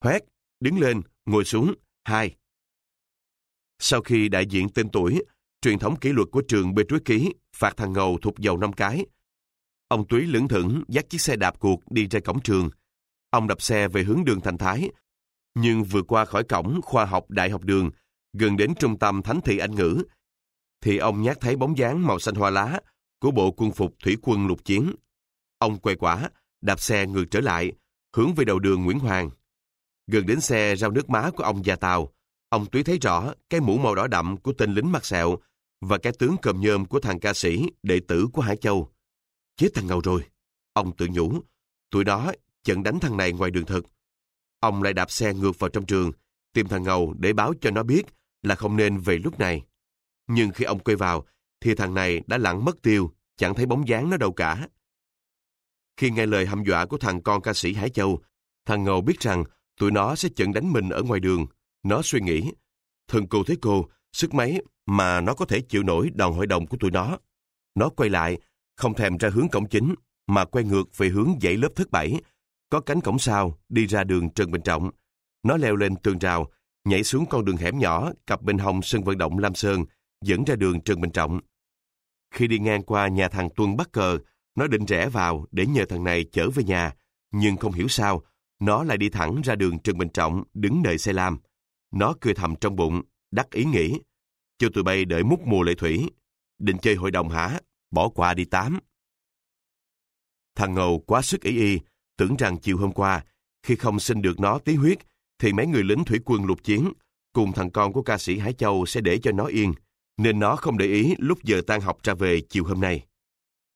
Hoét, đứng lên, ngồi xuống, hai. Sau khi đại diện tên tuổi, truyền thống kỷ luật của trường bê ký phạt thằng ngầu thuộc dầu năm cái. Ông Túy lưỡng thưởng dắt chiếc xe đạp cuộc đi ra cổng trường. Ông đập xe về hướng đường Thành Thái. Nhưng vừa qua khỏi cổng khoa học đại học đường, gần đến trung tâm thánh thị Anh ngữ, thì ông nhát thấy bóng dáng màu xanh hoa lá của bộ quân phục thủy quân lục chiến. Ông quay quả, đạp xe ngược trở lại, hướng về đầu đường Nguyễn Hoàng. Gần đến xe rau nước má của ông già Tàu, Ông Túy thấy rõ cái mũ màu đỏ đậm của tên lính mặt sẹo và cái tướng cơm nhôm của thằng ca sĩ, đệ tử của Hải Châu. Chết thằng ngầu rồi. Ông tự nhủ, tụi đó chận đánh thằng này ngoài đường thực. Ông lại đạp xe ngược vào trong trường, tìm thằng ngầu để báo cho nó biết là không nên về lúc này. Nhưng khi ông quay vào, thì thằng này đã lặn mất tiêu, chẳng thấy bóng dáng nó đâu cả. Khi nghe lời hăm dọa của thằng con ca sĩ Hải Châu, thằng ngầu biết rằng tụi nó sẽ chận đánh mình ở ngoài đường, nó suy nghĩ, thần cô thấy cô, sức mấy mà nó có thể chịu nổi đòn hội đồng của tụi nó. Nó quay lại, không thèm ra hướng cổng chính, mà quay ngược về hướng dãy lớp thứ bảy, có cánh cổng sau đi ra đường Trần Bình Trọng. Nó leo lên tường rào, nhảy xuống con đường hẻm nhỏ cặp bên hông sân vận động Lam Sơn, dẫn ra đường Trần Bình Trọng. Khi đi ngang qua nhà thằng Tuân Bắc Cờ, nó định rẽ vào để nhờ thằng này chở về nhà, nhưng không hiểu sao, nó lại đi thẳng ra đường Trần Bình Trọng đứng đợi xe lam. Nó cười thầm trong bụng, đắc ý nghĩ. Cho tụi bay đợi múc mùa lệ thủy. Định chơi hội đồng hả? bỏ qua đi tám. Thằng Ngầu quá sức ý y, tưởng rằng chiều hôm qua, khi không sinh được nó tí huyết, thì mấy người lính thủy quân lục chiến cùng thằng con của ca sĩ Hải Châu sẽ để cho nó yên, nên nó không để ý lúc giờ tan học ra về chiều hôm nay.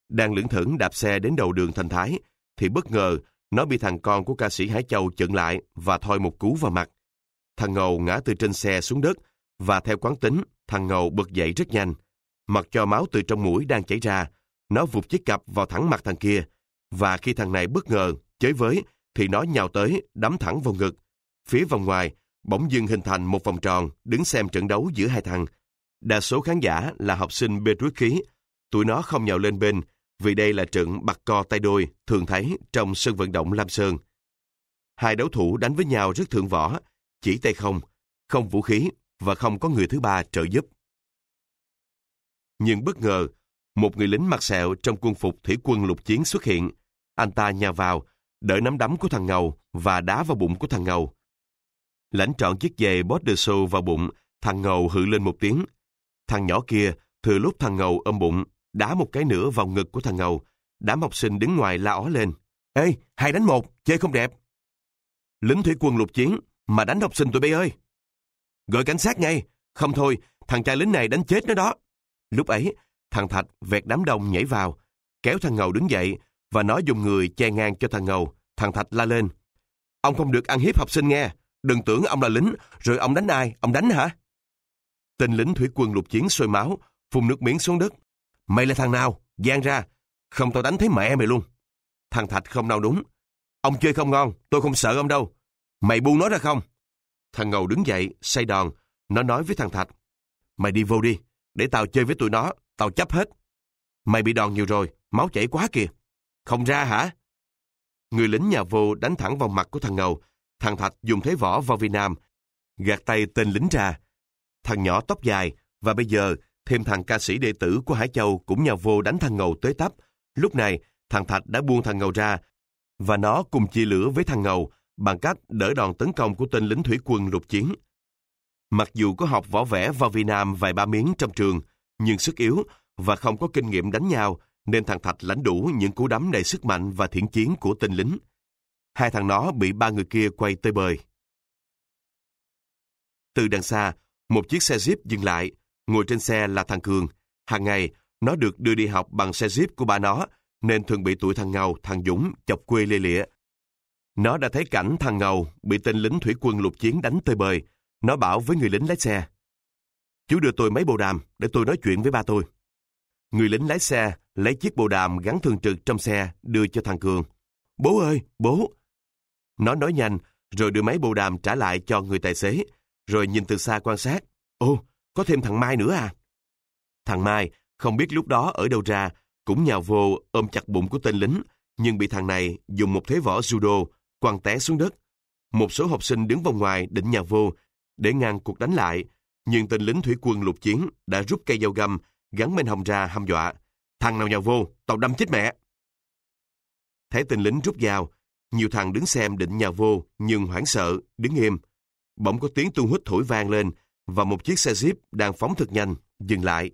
Đang lững thững đạp xe đến đầu đường Thành Thái, thì bất ngờ nó bị thằng con của ca sĩ Hải Châu chận lại và thoi một cú vào mặt. Thằng Ngầu ngã từ trên xe xuống đất và theo quán tính, thằng Ngầu bật dậy rất nhanh. Mặc cho máu từ trong mũi đang chảy ra, nó vụt chiếc cặp vào thẳng mặt thằng kia. Và khi thằng này bất ngờ, chới với, thì nó nhào tới, đấm thẳng vào ngực. Phía vòng ngoài, bỗng dưng hình thành một vòng tròn đứng xem trận đấu giữa hai thằng. Đa số khán giả là học sinh bê truýt khí. Tụi nó không nhào lên bên vì đây là trận bạc co tay đôi thường thấy trong sân vận động Lam Sơn. Hai đấu thủ đánh với nhau rất thượng võ, chỉ tay không, không vũ khí và không có người thứ ba trợ giúp. Nhưng bất ngờ, một người lính mặt sẹo trong quân phục thủy quân lục chiến xuất hiện. Anh ta nhào vào, đỡ nắm đấm của thằng Ngầu và đá vào bụng của thằng Ngầu. Lãnh trọn chiếc giày Bordeaux vào bụng, thằng Ngầu hự lên một tiếng. Thằng nhỏ kia, thừa lúc thằng Ngầu ôm bụng, đá một cái nữa vào ngực của thằng Ngầu. Đám học sinh đứng ngoài la ó lên. Ê, hai đánh một, chơi không đẹp. Lính thủy quân lục chiến, mà đánh học sinh tụi bay ơi. Gọi cảnh sát ngay, không thôi, thằng trai lính này đánh chết nó đó. Lúc ấy, thằng Thạch vẹt đám đông nhảy vào, kéo thằng Ngầu đứng dậy và nó dùng người che ngang cho thằng Ngầu. Thằng Thạch la lên. Ông không được ăn hiếp học sinh nghe. Đừng tưởng ông là lính, rồi ông đánh ai? Ông đánh hả? Tên lính thủy quân lục chiến sôi máu, phun nước miếng xuống đất. Mày là thằng nào? Giang ra. Không tao đánh thấy mẹ mày luôn. Thằng Thạch không nào đúng. Ông chơi không ngon, tôi không sợ ông đâu. Mày buông nó ra không? Thằng Ngầu đứng dậy, say đòn. Nó nói với thằng Thạch. Mày đi vô đi, để tao chơi với tụi nó, tao chấp hết. Mày bị đòn nhiều rồi, máu chảy quá kìa. Không ra hả? Người lính nhà vô đánh thẳng vào mặt của thằng Ngầu. Thằng Thạch dùng thế võ vào Việt Nam, gạt tay tên lính ra. Thằng nhỏ tóc dài, và bây giờ thêm thằng ca sĩ đệ tử của Hải Châu cũng nhào vô đánh thằng Ngầu tới tấp. Lúc này, thằng Thạch đã buông thằng Ngầu ra, và nó cùng chia lửa với thằng Ngầu bằng cách đỡ đòn tấn công của tên lính thủy quân lục chiến. Mặc dù có học võ vẽ vào Việt Nam vài ba miếng trong trường, nhưng sức yếu và không có kinh nghiệm đánh nhau, nên thằng Thạch lãnh đủ những cú đấm đầy sức mạnh và thiện chiến của tên lính. Hai thằng nó bị ba người kia quay tơi bời. Từ đằng xa, một chiếc xe Jeep dừng lại. Ngồi trên xe là thằng Cường. Hàng ngày, nó được đưa đi học bằng xe Jeep của ba nó, nên thường bị tụi thằng Ngầu, thằng Dũng chọc quê lê lịa. Nó đã thấy cảnh thằng Ngầu bị tên lính thủy quân lục chiến đánh tơi bời. Nó bảo với người lính lái xe. Chú đưa tôi mấy bộ đàm để tôi nói chuyện với ba tôi. Người lính lái xe lấy chiếc bộ đàm gắn thường trực trong xe đưa cho thằng Cường. Bố ơi, bố! Nó nói nhanh, rồi đưa mấy bộ đàm trả lại cho người tài xế, rồi nhìn từ xa quan sát. ô, có thêm thằng Mai nữa à? Thằng Mai, không biết lúc đó ở đâu ra, cũng nhào vô ôm chặt bụng của tên lính, nhưng bị thằng này dùng một thế võ judo quăng té xuống đất. Một số học sinh đứng vòng ngoài định nhào vô để ngăn cuộc đánh lại, nhưng tên lính thủy quân lục chiến đã rút cây dao găm gắn bên hông ra hăm dọa. Thằng nào nhào vô, tao đâm chết mẹ. Thấy tên lính rút dao, nhiều thằng đứng xem định nhào vô nhưng hoảng sợ, đứng im. Bỗng có tiếng tu hít thổi vang lên và một chiếc xe jeep đang phóng thật nhanh, dừng lại.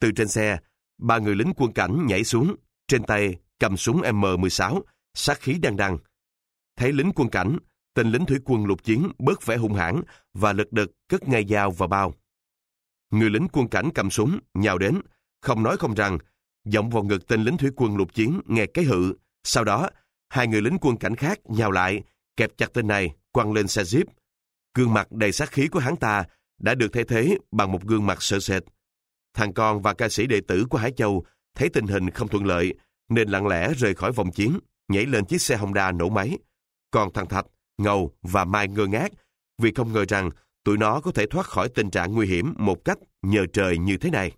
Từ trên xe, ba người lính quân cảnh nhảy xuống, trên tay cầm súng M16, sát khí đăng đằng. Thấy lính quân cảnh, tên lính thủy quân lục chiến bớt vẻ hung hãn và lật đật cất ngay dao vào bao. Người lính quân cảnh cầm súng, nhào đến, không nói không rằng, giọng vào ngực tên lính thủy quân lục chiến nghe cái hự. Sau đó, hai người lính quân cảnh khác nhào lại, kẹp chặt tên này, quăng lên xe jeep. Gương mặt đầy sát khí của hắn ta đã được thay thế bằng một gương mặt sợ sệt. Thằng con và ca sĩ đệ tử của Hải Châu thấy tình hình không thuận lợi, nên lặng lẽ rời khỏi vòng chiến, nhảy lên chiếc xe Honda nổ máy. Còn thằng Thạch, Ngầu và Mai ngơ ngác vì không ngờ rằng tụi nó có thể thoát khỏi tình trạng nguy hiểm một cách nhờ trời như thế này.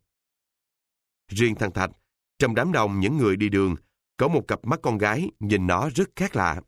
Riêng thằng Thạch, trong đám đông những người đi đường, có một cặp mắt con gái nhìn nó rất khác lạ.